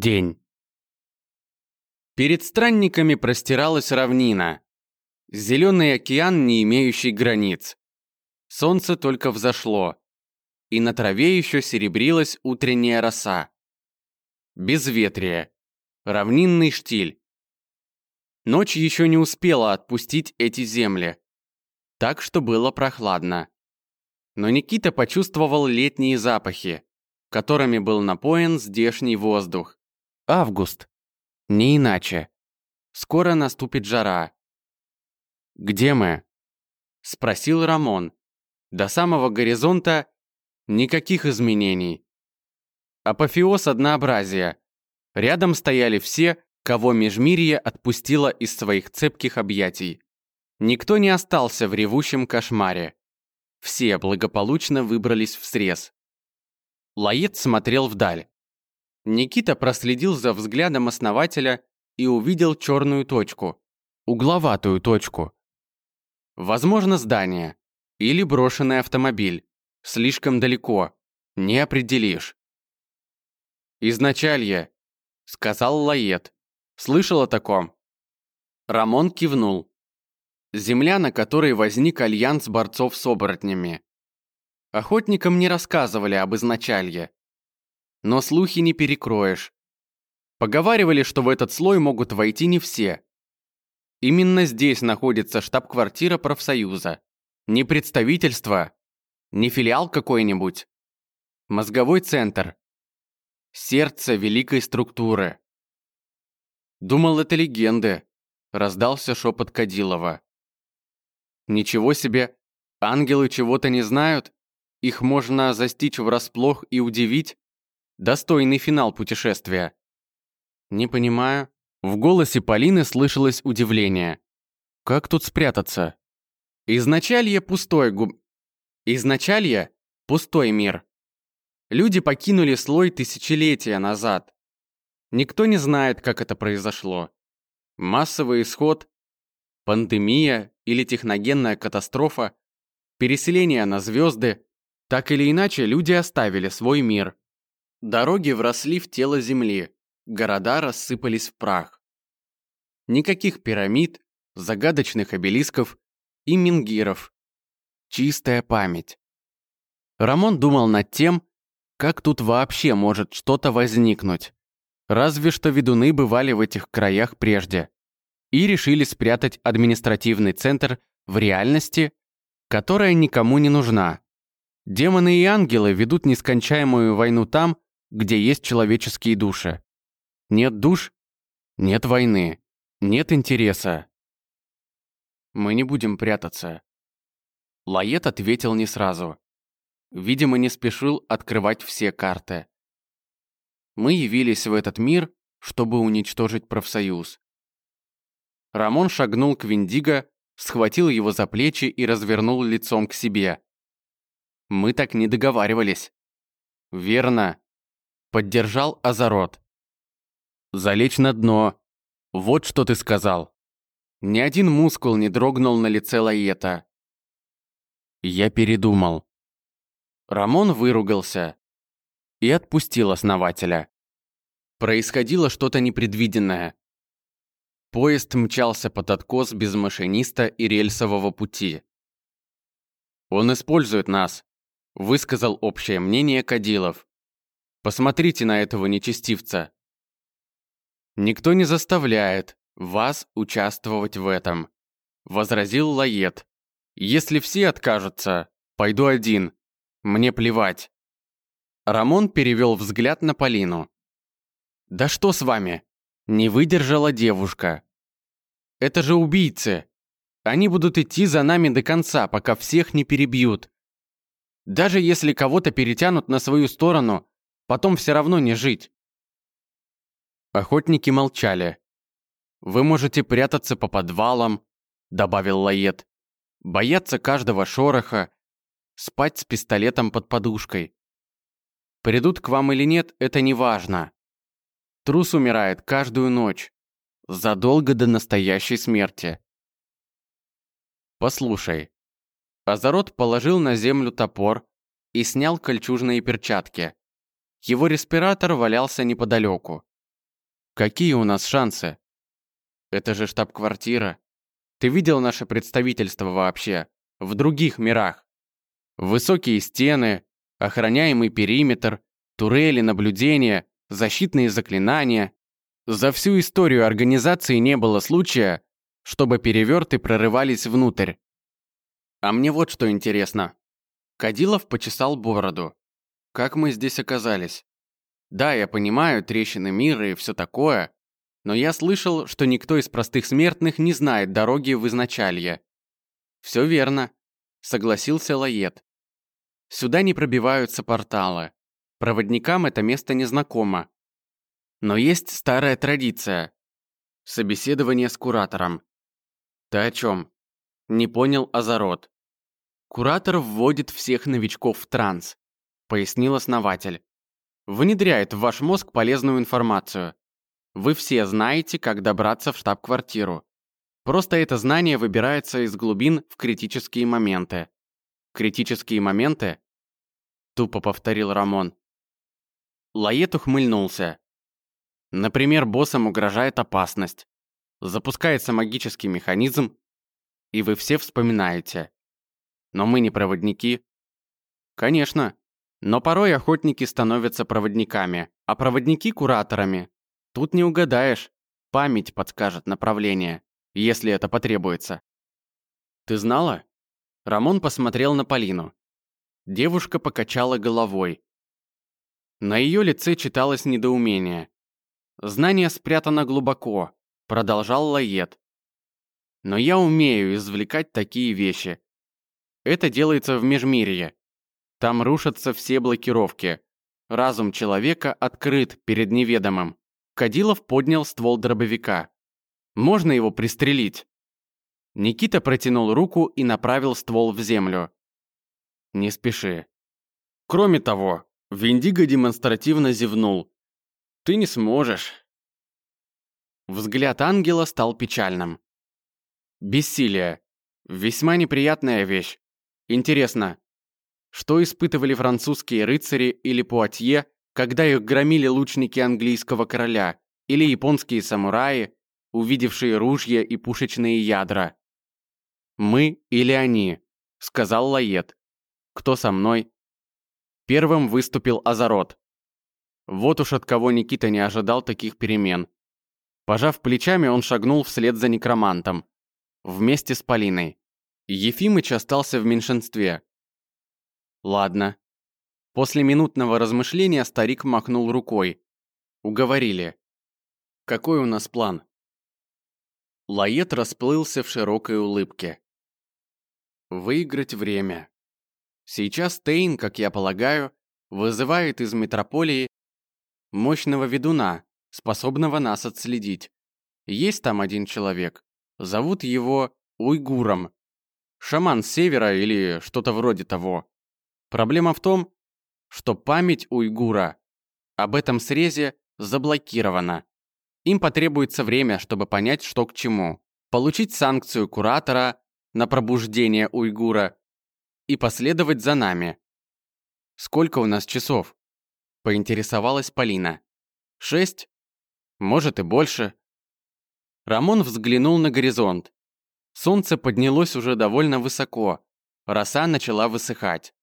День. Перед странниками простиралась равнина. Зеленый океан, не имеющий границ. Солнце только взошло, и на траве еще серебрилась утренняя роса. Безветрие. Равнинный штиль. Ночь еще не успела отпустить эти земли, так что было прохладно. Но Никита почувствовал летние запахи, которыми был напоен здешний воздух. Август. Не иначе. Скоро наступит жара. «Где мы?» — спросил Рамон. До самого горизонта никаких изменений. Апофеоз однообразия. Рядом стояли все, кого Межмирье отпустило из своих цепких объятий. Никто не остался в ревущем кошмаре. Все благополучно выбрались в срез. Лаед смотрел вдаль. Никита проследил за взглядом основателя и увидел черную точку, угловатую точку. Возможно, здание или брошенный автомобиль. Слишком далеко, не определишь. «Изначалье», — сказал Лаед. «Слышал о таком?» Рамон кивнул. Земля, на которой возник альянс борцов с оборотнями. Охотникам не рассказывали об изначалье. Но слухи не перекроешь. Поговаривали, что в этот слой могут войти не все. Именно здесь находится штаб-квартира профсоюза. Не представительство, не филиал какой-нибудь. Мозговой центр. Сердце великой структуры. Думал, это легенды. Раздался шепот Кадилова. Ничего себе, ангелы чего-то не знают? Их можно застичь врасплох и удивить? Достойный финал путешествия. Не понимаю. В голосе Полины слышалось удивление. Как тут спрятаться? Изначалье пустой губ... Изначалье пустой мир. Люди покинули слой тысячелетия назад. Никто не знает, как это произошло. Массовый исход, пандемия или техногенная катастрофа, переселение на звезды. Так или иначе, люди оставили свой мир. Дороги вросли в тело земли, города рассыпались в прах. Никаких пирамид, загадочных обелисков и мингиров. Чистая память. Рамон думал над тем, как тут вообще может что-то возникнуть. Разве что ведуны бывали в этих краях прежде. И решили спрятать административный центр в реальности, которая никому не нужна. Демоны и ангелы ведут нескончаемую войну там, где есть человеческие души. Нет душ – нет войны, нет интереса. Мы не будем прятаться. Лает ответил не сразу. Видимо, не спешил открывать все карты. Мы явились в этот мир, чтобы уничтожить профсоюз. Рамон шагнул к Виндиго, схватил его за плечи и развернул лицом к себе. Мы так не договаривались. Верно, Поддержал Азарот. «Залечь на дно. Вот что ты сказал». Ни один мускул не дрогнул на лице Лаета. Я передумал. Рамон выругался и отпустил основателя. Происходило что-то непредвиденное. Поезд мчался под откос без машиниста и рельсового пути. «Он использует нас», — высказал общее мнение Кадилов. Посмотрите на этого нечестивца. Никто не заставляет вас участвовать в этом, возразил Лает. Если все откажутся, пойду один. Мне плевать. Рамон перевел взгляд на Полину. «Да что с вами?» Не выдержала девушка. «Это же убийцы. Они будут идти за нами до конца, пока всех не перебьют. Даже если кого-то перетянут на свою сторону, Потом все равно не жить. Охотники молчали. «Вы можете прятаться по подвалам», — добавил Лает. «Бояться каждого шороха, спать с пистолетом под подушкой. Придут к вам или нет, это не важно. Трус умирает каждую ночь, задолго до настоящей смерти. Послушай. Азарот положил на землю топор и снял кольчужные перчатки. Его респиратор валялся неподалеку. Какие у нас шансы? Это же штаб-квартира. Ты видел наше представительство вообще? В других мирах? Высокие стены, охраняемый периметр, турели наблюдения, защитные заклинания. За всю историю организации не было случая, чтобы переверты прорывались внутрь. А мне вот что интересно. Кадилов почесал бороду. Как мы здесь оказались? Да, я понимаю, трещины мира и все такое, но я слышал, что никто из простых смертных не знает дороги в изначалье. Все верно, согласился Лает. Сюда не пробиваются порталы. Проводникам это место незнакомо. Но есть старая традиция. Собеседование с куратором. Ты о чем? Не понял Азарот. Куратор вводит всех новичков в транс, пояснил основатель. Внедряет в ваш мозг полезную информацию. Вы все знаете, как добраться в штаб-квартиру. Просто это знание выбирается из глубин в критические моменты. Критические моменты? Тупо повторил Рамон. Лает ухмыльнулся. Например, боссам угрожает опасность. Запускается магический механизм, и вы все вспоминаете. Но мы не проводники. Конечно. Но порой охотники становятся проводниками, а проводники – кураторами. Тут не угадаешь. Память подскажет направление, если это потребуется. Ты знала? Рамон посмотрел на Полину. Девушка покачала головой. На ее лице читалось недоумение. Знание спрятано глубоко, продолжал Лает. Но я умею извлекать такие вещи. Это делается в Межмирье. Там рушатся все блокировки. Разум человека открыт перед неведомым. Кадилов поднял ствол дробовика. «Можно его пристрелить?» Никита протянул руку и направил ствол в землю. «Не спеши». «Кроме того», Виндиго демонстративно зевнул. «Ты не сможешь». Взгляд ангела стал печальным. Бессилие. Весьма неприятная вещь. Интересно, что испытывали французские рыцари или пуатье, когда их громили лучники английского короля, или японские самураи, увидевшие ружья и пушечные ядра? «Мы или они», — сказал Лает. «Кто со мной?» Первым выступил Азарот. Вот уж от кого Никита не ожидал таких перемен. Пожав плечами, он шагнул вслед за некромантом. Вместе с Полиной. Ефимыч остался в меньшинстве. Ладно. После минутного размышления старик махнул рукой. Уговорили. Какой у нас план? Лает расплылся в широкой улыбке. Выиграть время. Сейчас Тейн, как я полагаю, вызывает из метрополии мощного ведуна, способного нас отследить. Есть там один человек. Зовут его Уйгуром. Шаман севера или что-то вроде того. Проблема в том, что память уйгура об этом срезе заблокирована. Им потребуется время, чтобы понять, что к чему. Получить санкцию куратора на пробуждение уйгура и последовать за нами. «Сколько у нас часов?» – поинтересовалась Полина. «Шесть? Может и больше». Рамон взглянул на горизонт. Солнце поднялось уже довольно высоко, роса начала высыхать.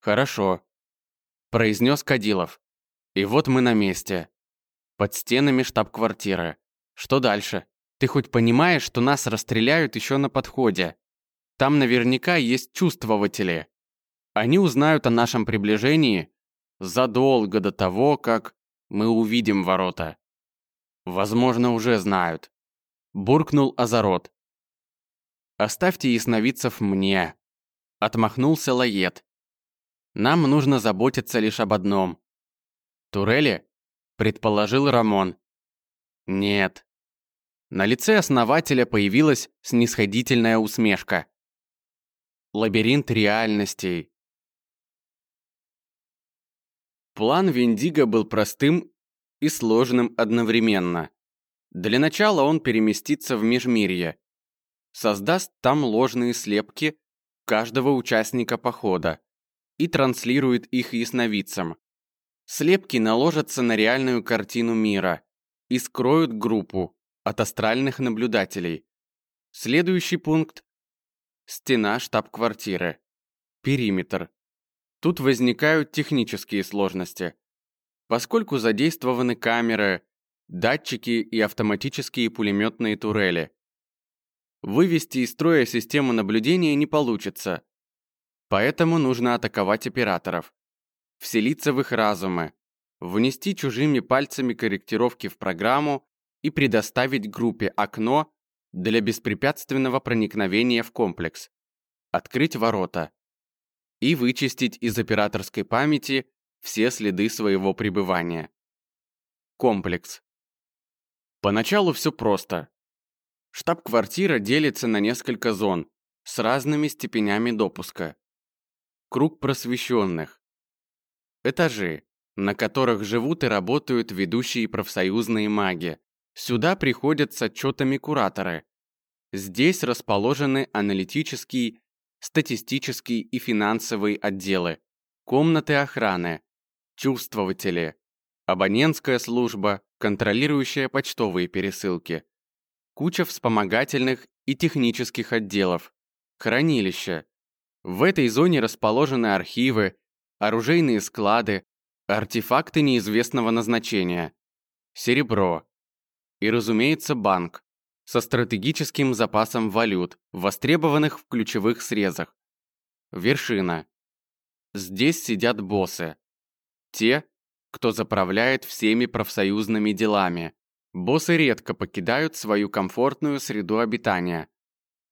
«Хорошо», – произнес Кадилов. «И вот мы на месте. Под стенами штаб-квартиры. Что дальше? Ты хоть понимаешь, что нас расстреляют еще на подходе?» Там наверняка есть чувствователи. Они узнают о нашем приближении задолго до того, как мы увидим ворота. Возможно, уже знают. Буркнул Азарот. «Оставьте ясновидцев мне», — отмахнулся Лает. «Нам нужно заботиться лишь об одном». «Турели?» — предположил Рамон. «Нет». На лице основателя появилась снисходительная усмешка. Лабиринт реальностей. План Виндиго был простым и сложным одновременно. Для начала он переместится в Межмирье, создаст там ложные слепки каждого участника похода и транслирует их ясновидцам. Слепки наложатся на реальную картину мира, и скроют группу от астральных наблюдателей. Следующий пункт – стена штаб-квартиры. Периметр. Тут возникают технические сложности. Поскольку задействованы камеры, датчики и автоматические пулеметные турели. Вывести из строя систему наблюдения не получится. Поэтому нужно атаковать операторов. Вселиться в их разумы, внести чужими пальцами корректировки в программу и предоставить группе окно для беспрепятственного проникновения в комплекс. Открыть ворота. И вычистить из операторской памяти все следы своего пребывания. Комплекс. Поначалу все просто. Штаб-квартира делится на несколько зон с разными степенями допуска. Круг просвещенных. Этажи, на которых живут и работают ведущие профсоюзные маги. Сюда приходят с отчетами кураторы. Здесь расположены аналитический, статистический и финансовый отделы, комнаты охраны, чувствователи, абонентская служба, контролирующая почтовые пересылки, куча вспомогательных и технических отделов, хранилища. В этой зоне расположены архивы, оружейные склады, артефакты неизвестного назначения, серебро и, разумеется, банк со стратегическим запасом валют, востребованных в ключевых срезах. Вершина. Здесь сидят боссы. Те, кто заправляет всеми профсоюзными делами. Боссы редко покидают свою комфортную среду обитания.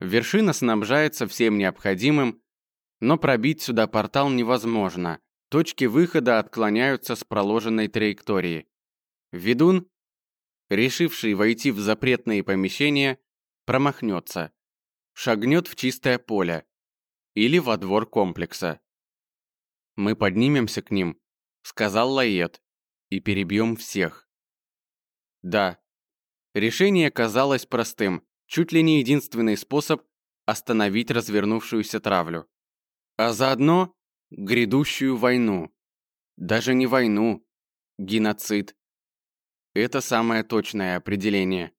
Вершина снабжается всем необходимым, но пробить сюда портал невозможно. Точки выхода отклоняются с проложенной траектории. Ведун, решивший войти в запретные помещения, промахнется, шагнет в чистое поле или во двор комплекса. Мы поднимемся к ним, сказал Лает, и перебьем всех. Да, решение казалось простым, чуть ли не единственный способ остановить развернувшуюся травлю. А заодно грядущую войну. Даже не войну, геноцид. Это самое точное определение.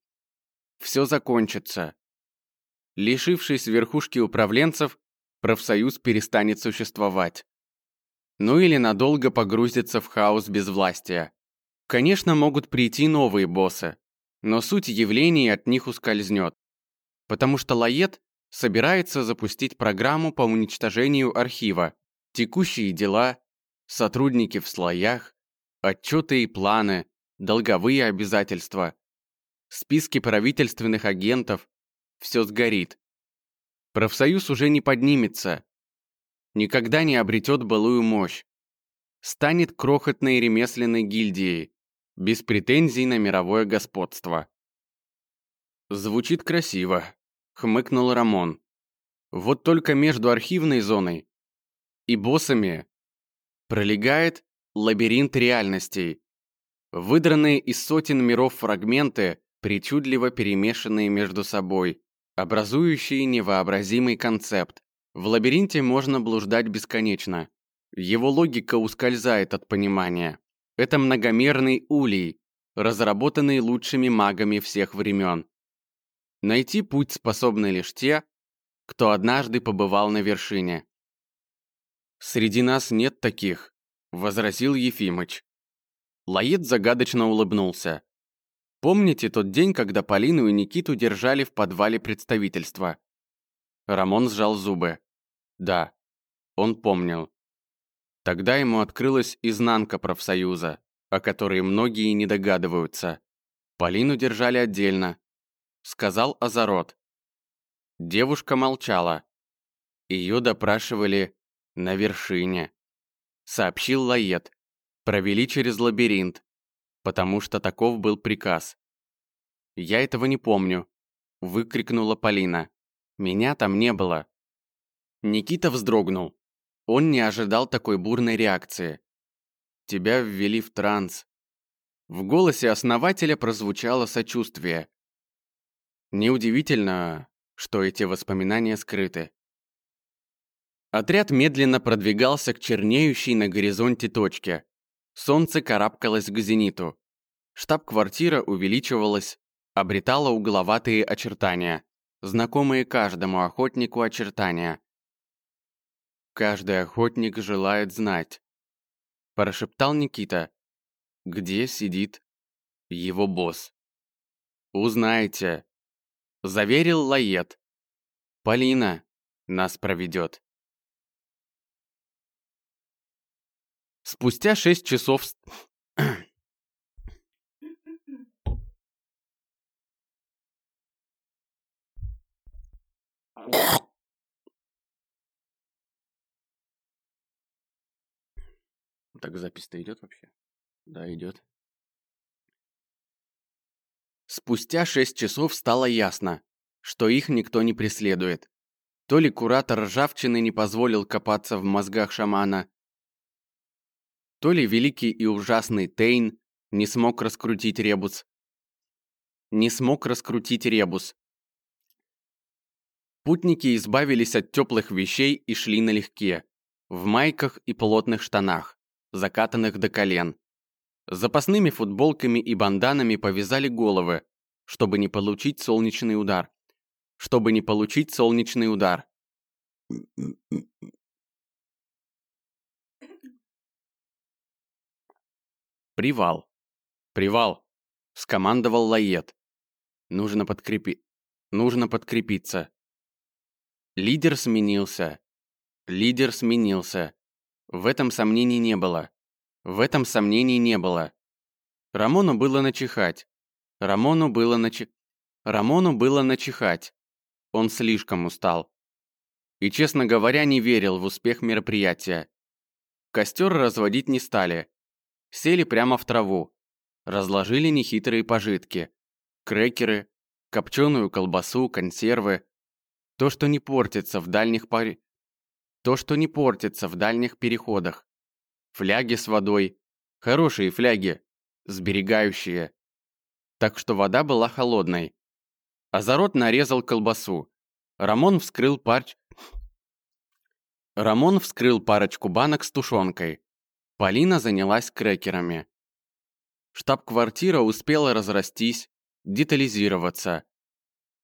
Все закончится. Лишившись верхушки управленцев, профсоюз перестанет существовать ну или надолго погрузится в хаос безвластия. Конечно, могут прийти новые боссы, но суть явлений от них ускользнет, потому что Лает собирается запустить программу по уничтожению архива, текущие дела, сотрудники в слоях, отчеты и планы, долговые обязательства, списки правительственных агентов, все сгорит. Профсоюз уже не поднимется, никогда не обретет былую мощь. Станет крохотной ремесленной гильдией, без претензий на мировое господство. «Звучит красиво», — хмыкнул Рамон. «Вот только между архивной зоной и боссами пролегает лабиринт реальностей, выдранные из сотен миров фрагменты, причудливо перемешанные между собой, образующие невообразимый концепт. В лабиринте можно блуждать бесконечно. Его логика ускользает от понимания. Это многомерный улей, разработанный лучшими магами всех времен. Найти путь способны лишь те, кто однажды побывал на вершине. «Среди нас нет таких», — возразил Ефимыч. Лаед загадочно улыбнулся. «Помните тот день, когда Полину и Никиту держали в подвале представительства? Рамон сжал зубы. Да, он помнил. Тогда ему открылась изнанка профсоюза, о которой многие не догадываются. Полину держали отдельно. Сказал Азарот. Девушка молчала. Ее допрашивали на вершине. Сообщил Лает. Провели через лабиринт, потому что таков был приказ. «Я этого не помню», — выкрикнула Полина. Меня там не было. Никита вздрогнул. Он не ожидал такой бурной реакции. Тебя ввели в транс. В голосе основателя прозвучало сочувствие. Неудивительно, что эти воспоминания скрыты. Отряд медленно продвигался к чернеющей на горизонте точке. Солнце карабкалось к зениту. Штаб-квартира увеличивалась, обретала угловатые очертания, знакомые каждому охотнику очертания. «Каждый охотник желает знать», – прошептал Никита, – «где сидит его босс». «Узнаете», – заверил Лает. «Полина нас проведет». Спустя шесть часов... Так запись-то идет вообще? Да, идет. Спустя шесть часов стало ясно, что их никто не преследует. То ли куратор ржавчины не позволил копаться в мозгах шамана, то ли великий и ужасный Тейн не смог раскрутить ребус. Не смог раскрутить ребус. Путники избавились от теплых вещей и шли налегке, в майках и плотных штанах, закатанных до колен. Запасными футболками и банданами повязали головы, чтобы не получить солнечный удар. Чтобы не получить солнечный удар. «Привал! Привал!» — скомандовал Лает. «Нужно подкрепи... Нужно подкрепиться». Лидер сменился. Лидер сменился. В этом сомнений не было. В этом сомнений не было. Рамону было начихать. Рамону было начи... Рамону было начихать. Он слишком устал. И, честно говоря, не верил в успех мероприятия. Костер разводить не стали. Сели прямо в траву. Разложили нехитрые пожитки. Крекеры, копченую колбасу, консервы. То, что не портится в дальних паре... То, что не портится в дальних переходах. Фляги с водой. Хорошие фляги. Сберегающие. Так что вода была холодной. Азарот нарезал колбасу. Рамон вскрыл парч... Рамон вскрыл парочку банок с тушенкой. Полина занялась крекерами. Штаб-квартира успела разрастись, детализироваться.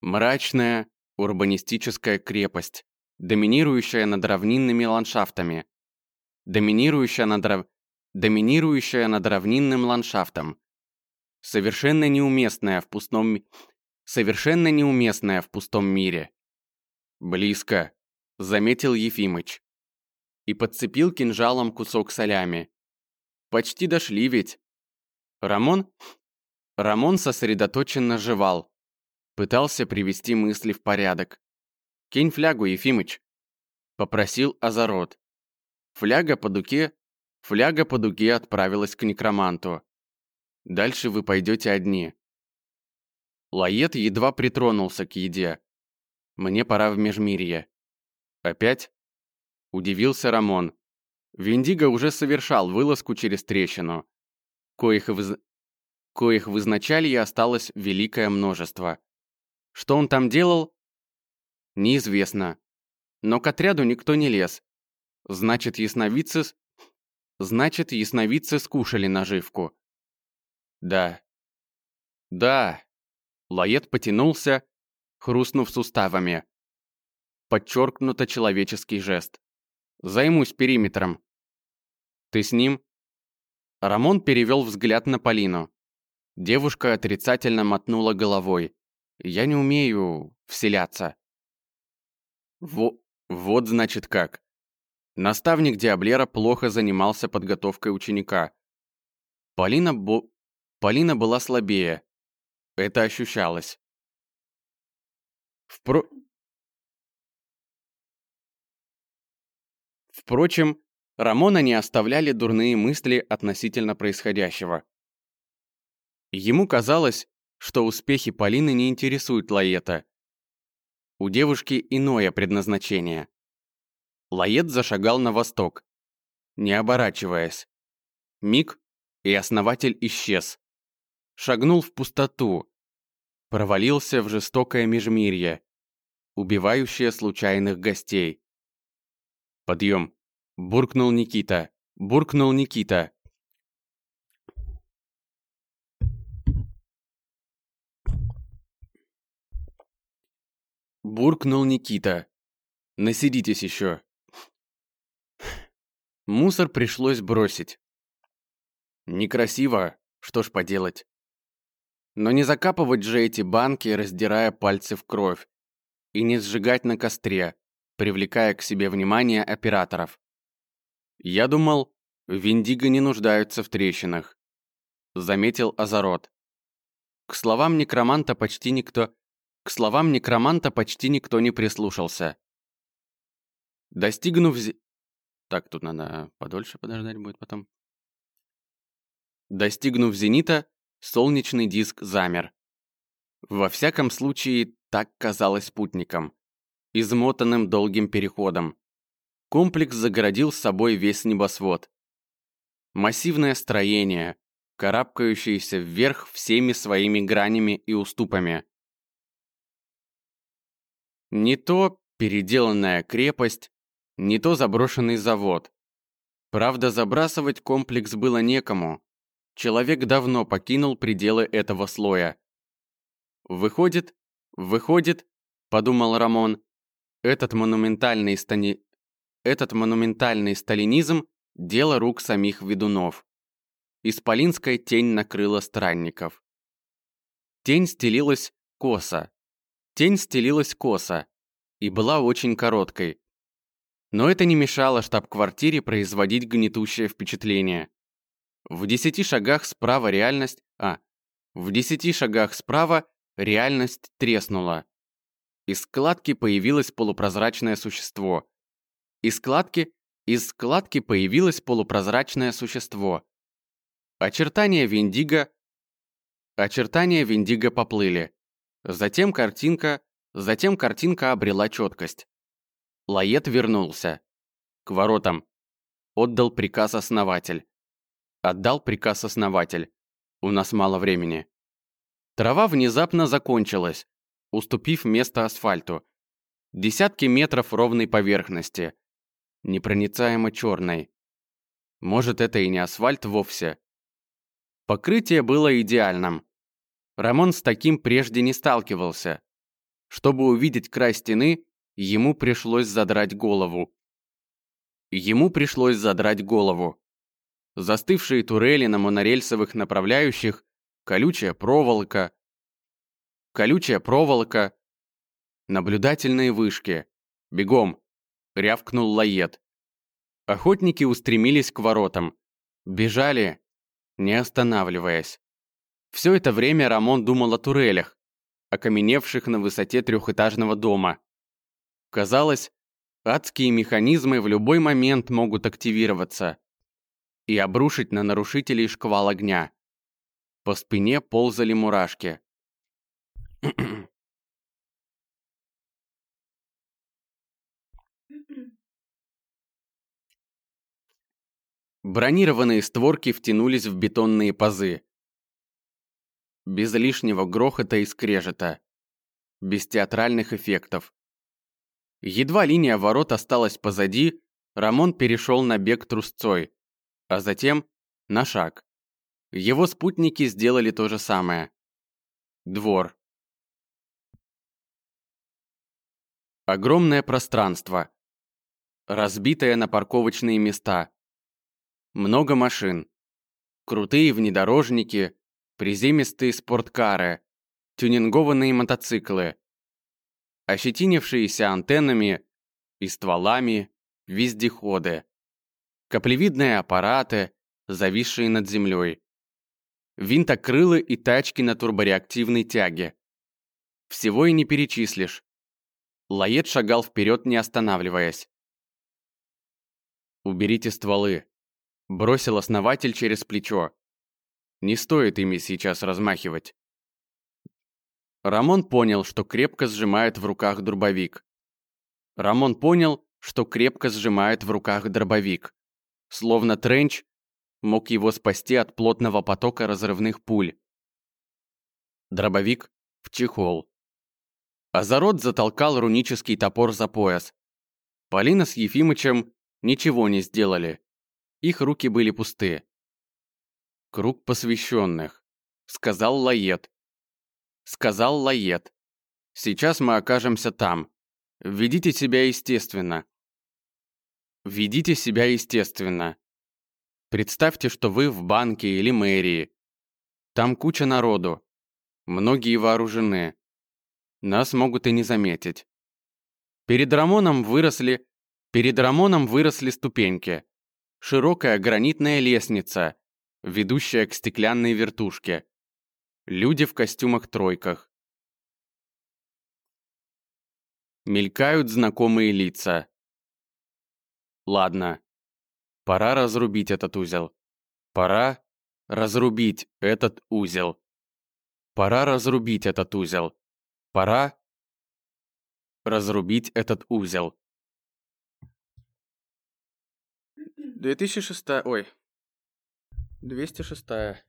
Мрачная, урбанистическая крепость, доминирующая над равнинными ландшафтами. Доминирующая над, рав... доминирующая над равнинным ландшафтом. Совершенно неуместная в пустом... Совершенно неуместная в пустом мире. Близко, заметил Ефимыч и подцепил кинжалом кусок солями. Почти дошли ведь. Рамон? Рамон сосредоточенно жевал. Пытался привести мысли в порядок. «Кинь флягу, Ефимыч», — попросил Азарот. Фляга по дуге, фляга по дуге отправилась к некроманту. Дальше вы пойдете одни. Лает едва притронулся к еде. Мне пора в межмирье. Опять? Удивился Рамон. Виндиго уже совершал вылазку через трещину. Коих в, коих в изначалье осталось великое множество. Что он там делал? Неизвестно. Но к отряду никто не лез. Значит, ясновидцы... Значит, ясновидцы скушали наживку. Да. Да. Лает потянулся, хрустнув суставами. Подчеркнуто человеческий жест. Займусь периметром. Ты с ним? Рамон перевел взгляд на Полину. Девушка отрицательно мотнула головой. Я не умею вселяться. Во... Вот значит как. Наставник Диаблера плохо занимался подготовкой ученика. Полина, бо... Полина была слабее. Это ощущалось. Впро... Впрочем, Рамона не оставляли дурные мысли относительно происходящего. Ему казалось, что успехи Полины не интересуют Лаета. У девушки иное предназначение. Лает зашагал на восток, не оборачиваясь. Миг, и основатель исчез. Шагнул в пустоту. Провалился в жестокое межмирье, убивающее случайных гостей. «Подъем!» — буркнул Никита. Буркнул Никита. Буркнул Никита. «Насидитесь еще!» Мусор пришлось бросить. Некрасиво, что ж поделать. Но не закапывать же эти банки, раздирая пальцы в кровь, и не сжигать на костре, привлекая к себе внимание операторов. Я думал, Виндиго не нуждаются в трещинах, заметил Азарот. К словам некроманта почти никто... К словам некроманта почти никто не прислушался. Достигнув... Так, тут надо подольше подождать будет потом. Достигнув зенита, солнечный диск замер. Во всяком случае, так казалось спутникам, измотанным долгим переходом. Комплекс загородил с собой весь небосвод. Массивное строение, карабкающееся вверх всеми своими гранями и уступами. Не то переделанная крепость, не то заброшенный завод. Правда, забрасывать комплекс было некому. Человек давно покинул пределы этого слоя. Выходит, выходит, подумал Рамон, этот монументальный стани... этот монументальный сталинизм – дело рук самих ведунов. Исполинская тень накрыла странников. Тень стелилась косо. Тень стелилась косо и была очень короткой. Но это не мешало штаб-квартире производить гнетущее впечатление. В десяти шагах справа реальность... А, в десяти шагах справа реальность треснула. Из складки появилось полупрозрачное существо. Из складки... Из складки появилось полупрозрачное существо. Очертания Виндиго... Очертания Виндиго поплыли. Затем картинка... Затем картинка обрела четкость. Лает вернулся. К воротам. Отдал приказ основатель. Отдал приказ основатель. У нас мало времени. Трава внезапно закончилась, уступив место асфальту. Десятки метров ровной поверхности. Непроницаемо черной. Может, это и не асфальт вовсе. Покрытие было идеальным. Рамон с таким прежде не сталкивался. Чтобы увидеть край стены, Ему пришлось задрать голову. Ему пришлось задрать голову. Застывшие турели на монорельсовых направляющих, колючая проволока, колючая проволока, наблюдательные вышки. Бегом! рявкнул Лает. Охотники устремились к воротам. Бежали, не останавливаясь. Все это время Рамон думал о турелях, окаменевших на высоте трехэтажного дома. Казалось, адские механизмы в любой момент могут активироваться и обрушить на нарушителей шквал огня. По спине ползали мурашки. Бронированные створки втянулись в бетонные пазы. Без лишнего грохота и скрежета. Без театральных эффектов. Едва линия ворот осталась позади, Рамон перешел на бег трусцой, а затем на шаг. Его спутники сделали то же самое. Двор. Огромное пространство. Разбитое на парковочные места. Много машин. Крутые внедорожники, приземистые спорткары, тюнингованные мотоциклы, ощетинившиеся антеннами и стволами вездеходы, каплевидные аппараты, зависшие над землей, винтокрылы и тачки на турбореактивной тяге. Всего и не перечислишь. Лает шагал вперед, не останавливаясь. «Уберите стволы», — бросил основатель через плечо. «Не стоит ими сейчас размахивать». Рамон понял, что крепко сжимает в руках дробовик. Рамон понял, что крепко сжимает в руках дробовик. Словно Тренч мог его спасти от плотного потока разрывных пуль. Дробовик в чехол. Азарот затолкал рунический топор за пояс. Полина с Ефимычем ничего не сделали. Их руки были пусты. «Круг посвященных», — сказал Лает, сказал Лает. Сейчас мы окажемся там. Ведите себя естественно. Ведите себя естественно. Представьте, что вы в банке или мэрии. Там куча народу. Многие вооружены. Нас могут и не заметить. Перед Рамоном выросли... Перед Рамоном выросли ступеньки. Широкая гранитная лестница, ведущая к стеклянной вертушке. Люди в костюмах-тройках. Мелькают знакомые лица. Ладно. Пора разрубить этот узел. Пора разрубить этот узел. Пора разрубить этот узел. Пора разрубить этот узел. 2006... Ой. 206.